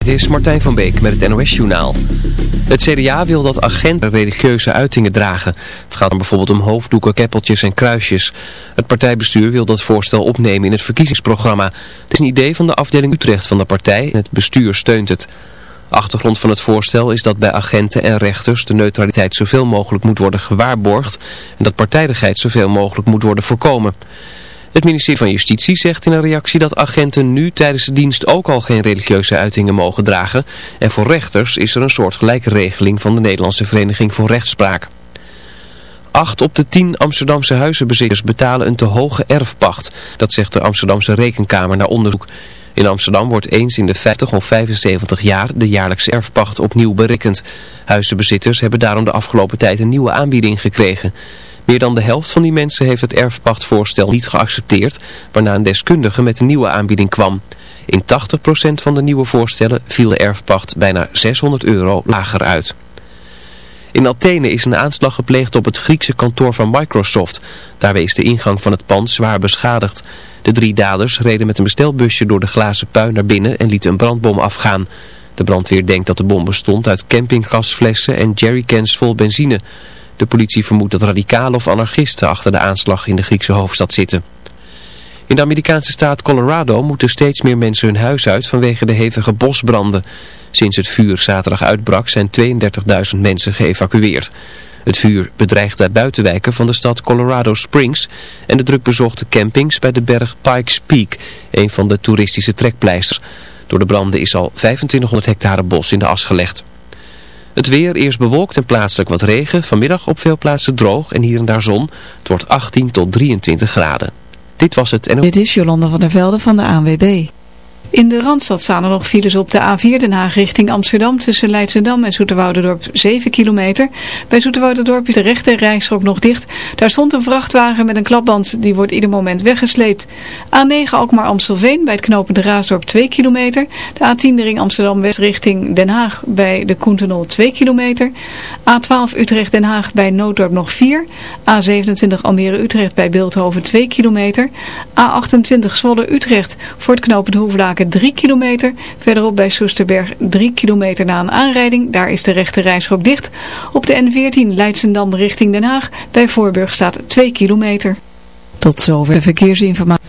Het is Martijn van Beek met het NOS-journaal. Het CDA wil dat agenten religieuze uitingen dragen. Het gaat dan bijvoorbeeld om hoofddoeken, keppeltjes en kruisjes. Het partijbestuur wil dat voorstel opnemen in het verkiezingsprogramma. Het is een idee van de afdeling Utrecht van de partij en het bestuur steunt het. Achtergrond van het voorstel is dat bij agenten en rechters de neutraliteit zoveel mogelijk moet worden gewaarborgd en dat partijdigheid zoveel mogelijk moet worden voorkomen. Het ministerie van Justitie zegt in een reactie dat agenten nu tijdens de dienst ook al geen religieuze uitingen mogen dragen. En voor rechters is er een soort gelijke regeling van de Nederlandse Vereniging voor Rechtspraak. Acht op de tien Amsterdamse huizenbezitters betalen een te hoge erfpacht. Dat zegt de Amsterdamse Rekenkamer na onderzoek. In Amsterdam wordt eens in de 50 of 75 jaar de jaarlijkse erfpacht opnieuw berekend. Huizenbezitters hebben daarom de afgelopen tijd een nieuwe aanbieding gekregen. Meer dan de helft van die mensen heeft het erfpachtvoorstel niet geaccepteerd, waarna een deskundige met een nieuwe aanbieding kwam. In 80% van de nieuwe voorstellen viel de erfpacht bijna 600 euro lager uit. In Athene is een aanslag gepleegd op het Griekse kantoor van Microsoft. Daarbij is de ingang van het pand zwaar beschadigd. De drie daders reden met een bestelbusje door de glazen puin naar binnen en lieten een brandbom afgaan. De brandweer denkt dat de bom bestond uit campinggasflessen en jerrycans vol benzine. De politie vermoedt dat radicalen of anarchisten achter de aanslag in de Griekse hoofdstad zitten. In de Amerikaanse staat Colorado moeten steeds meer mensen hun huis uit vanwege de hevige bosbranden. Sinds het vuur zaterdag uitbrak zijn 32.000 mensen geëvacueerd. Het vuur bedreigt de buitenwijken van de stad Colorado Springs en de drukbezochte campings bij de berg Pikes Peak, een van de toeristische trekpleisters. Door de branden is al 2500 hectare bos in de as gelegd. Het weer eerst bewolkt en plaatselijk wat regen. Vanmiddag op veel plaatsen droog en hier en daar zon. Het wordt 18 tot 23 graden. Dit was het. En... Dit is Jolanda van der Velde van de ANWB. In de Randstad staan er nog files op de A4 Den Haag richting Amsterdam tussen Leidsendam en Zoeterwouderdorp 7 kilometer. Bij Zoeterwouderdorp is de rechte rijstrook nog dicht. Daar stond een vrachtwagen met een klapband, die wordt ieder moment weggesleept. A9 Alkmaar Amstelveen bij het knooppunt Raasdorp 2 kilometer. De A10 de ring Amsterdam West richting Den Haag bij de Koentenol 2 kilometer. A12 Utrecht Den Haag bij Nooddorp nog 4. A27 Almere Utrecht bij Beeldhoven 2 kilometer. A28 Zwolle Utrecht voor het knooppunt Hoevelaken 3 kilometer. Verderop bij Soesterberg 3 kilometer na een aanrijding. Daar is de rechte reisrook dicht. Op de N14 Leidsendam richting Den Haag. Bij Voorburg staat 2 kilometer. Tot zover de verkeersinformatie.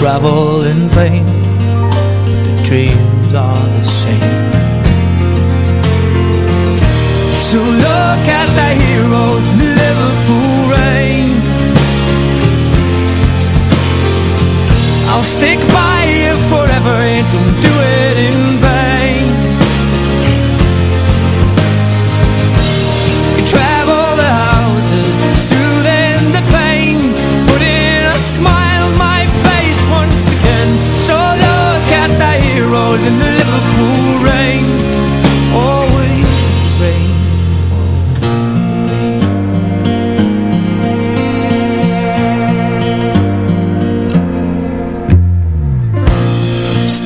Travel in vain, but the dreams are the same. So look at the heroes in Liverpool rain I'll stick by you forever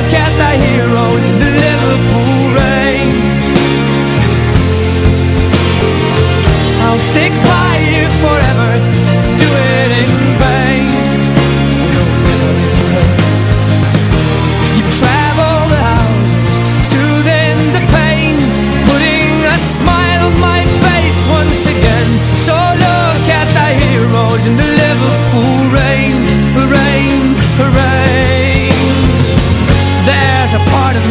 look at the heroes in the Liverpool rain. I'll stick by you forever Do it in vain. You travel the Soothing the pain Putting a smile on my face once again. So look at the heroes in the Liverpool Rain,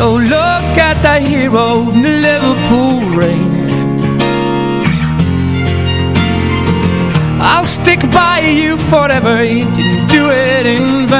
So look at the hero in the Liverpool rain I'll stick by you forever You didn't do it in vain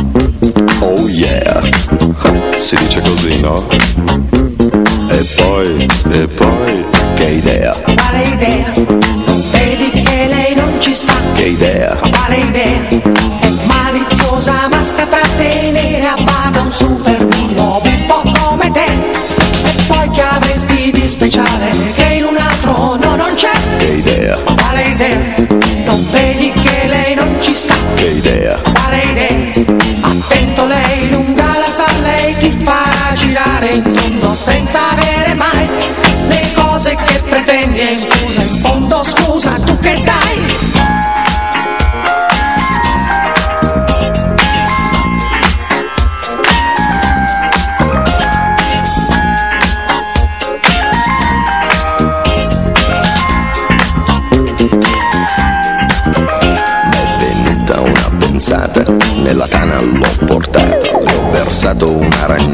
Oh yeah, si dice così, no? E poi, e poi, che idea, Quale idea?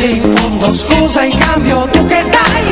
In fondo scusa in cambio tu che dai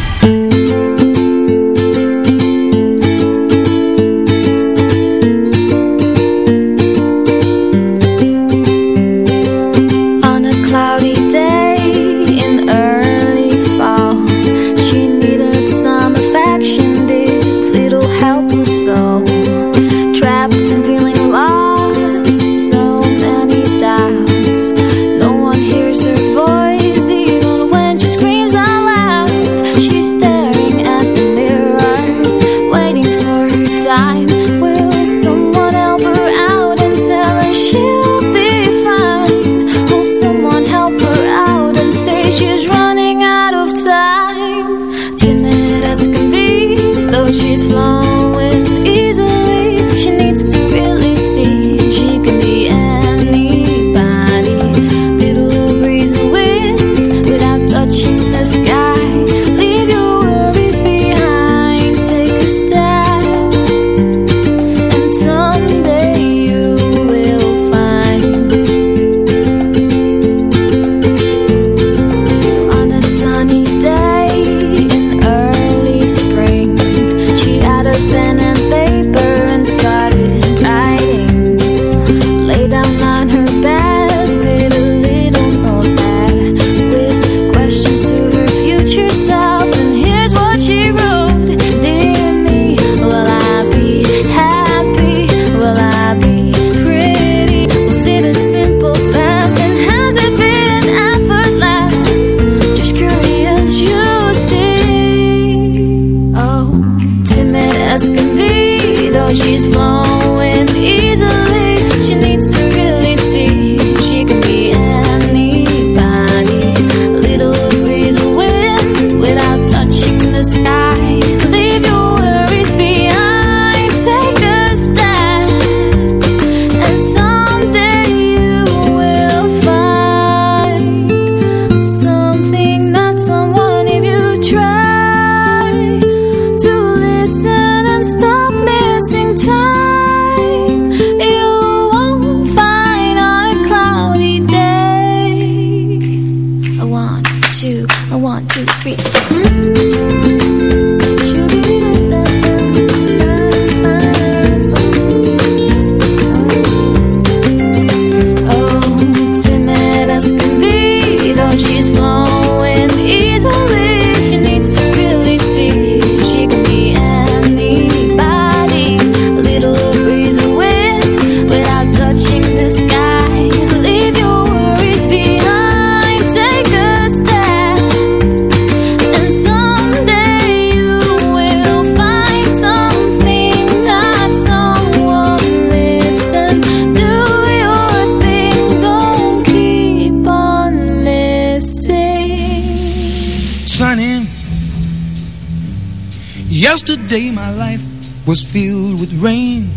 filled with rain,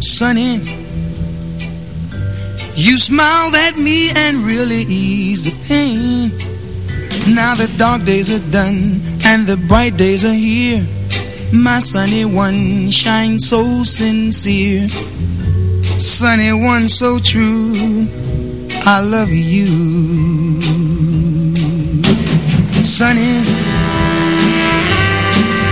sun in. You smiled at me and really eased the pain. Now the dark days are done and the bright days are here. My sunny one shines so sincere, sunny one so true. I love you, sunny.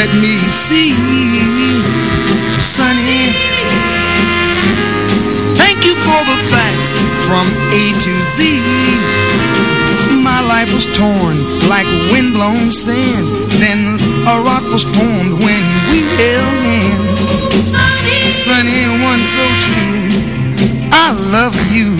let me see, Sunny. Thank you for the facts from A to Z. My life was torn like windblown sand. Then a rock was formed when we held hands. Sunny. Sunny, one so true. I love you.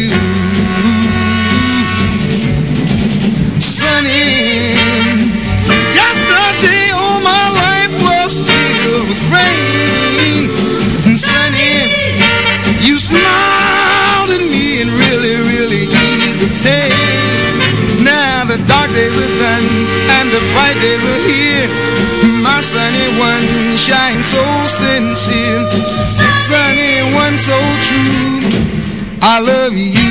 I love you.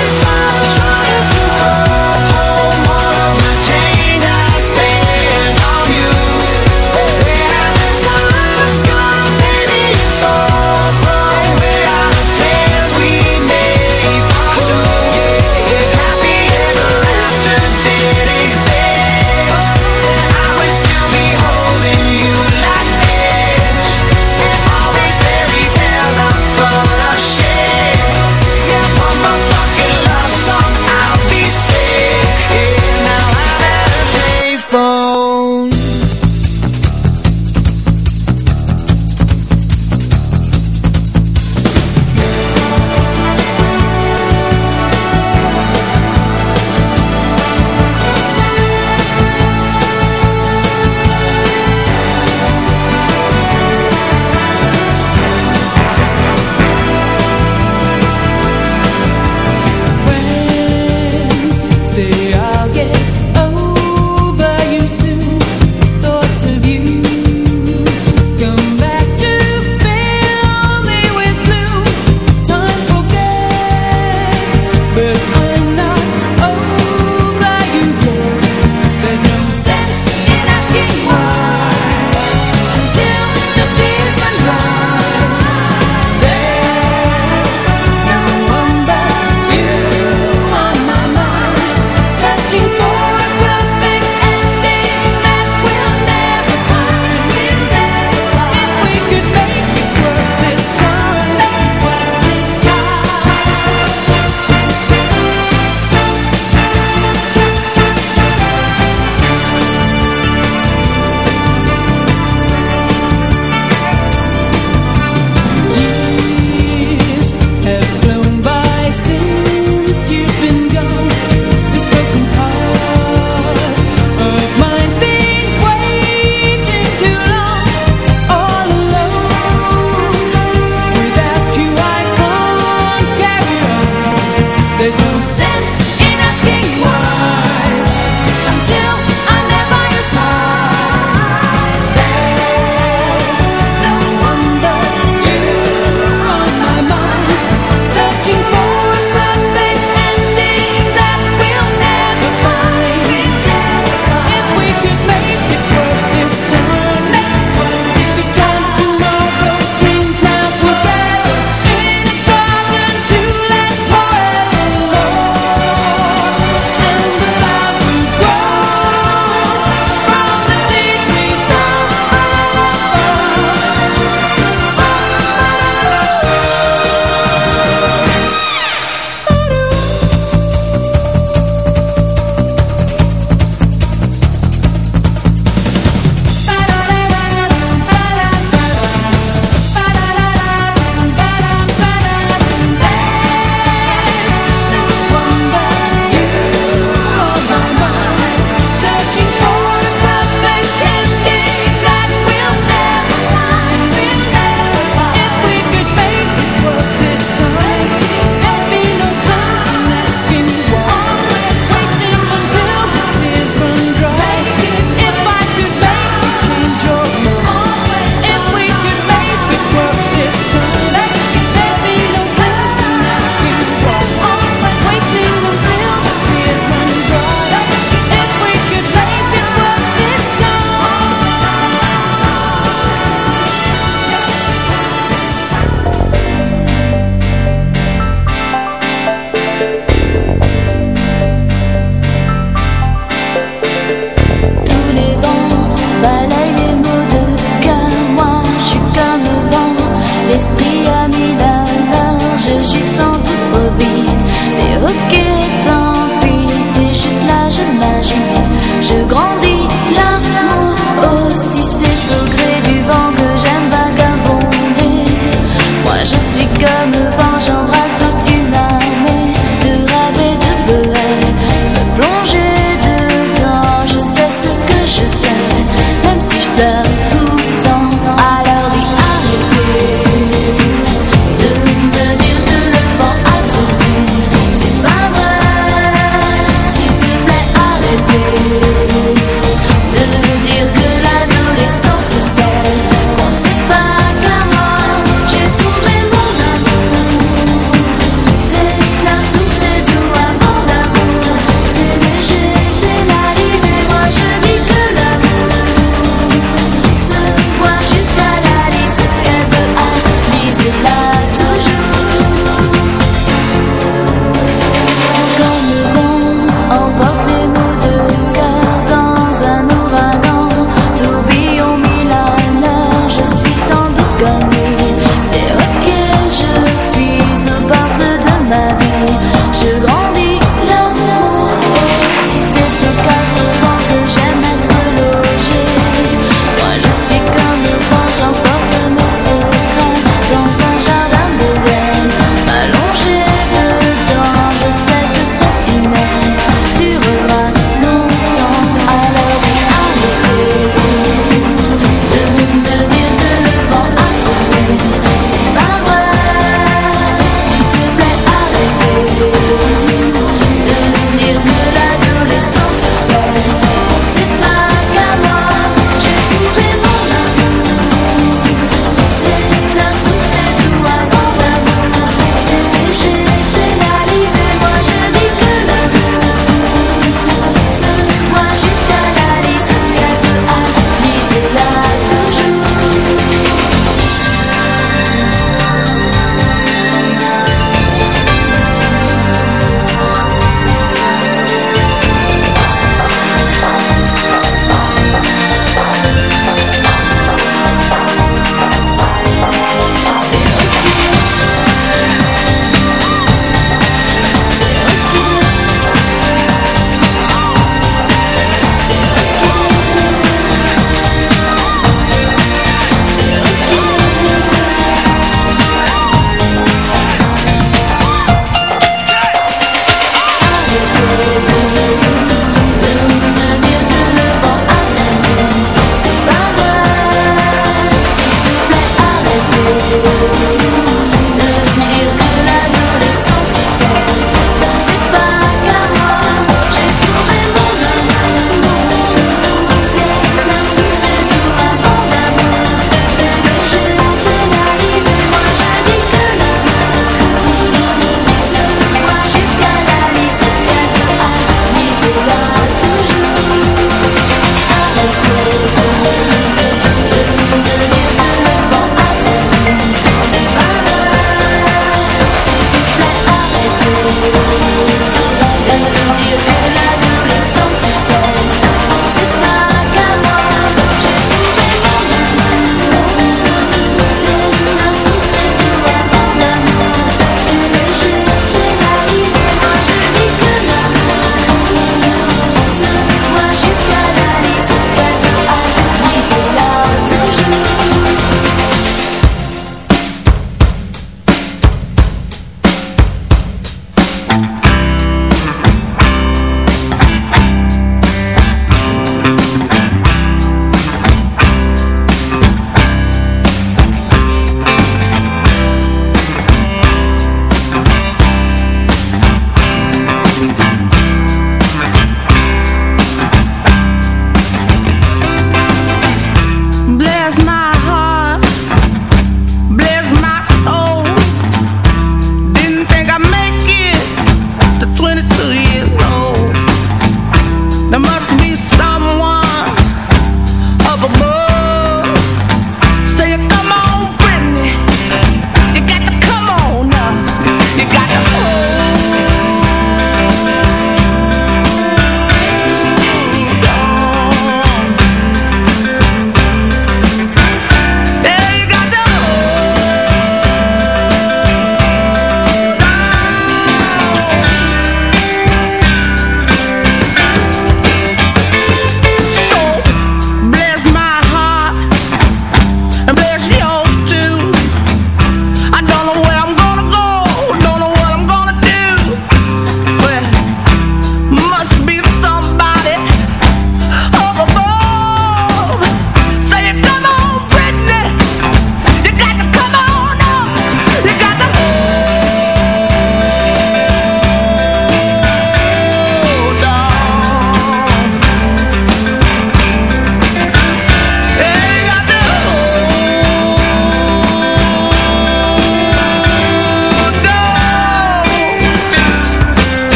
place I was trying to go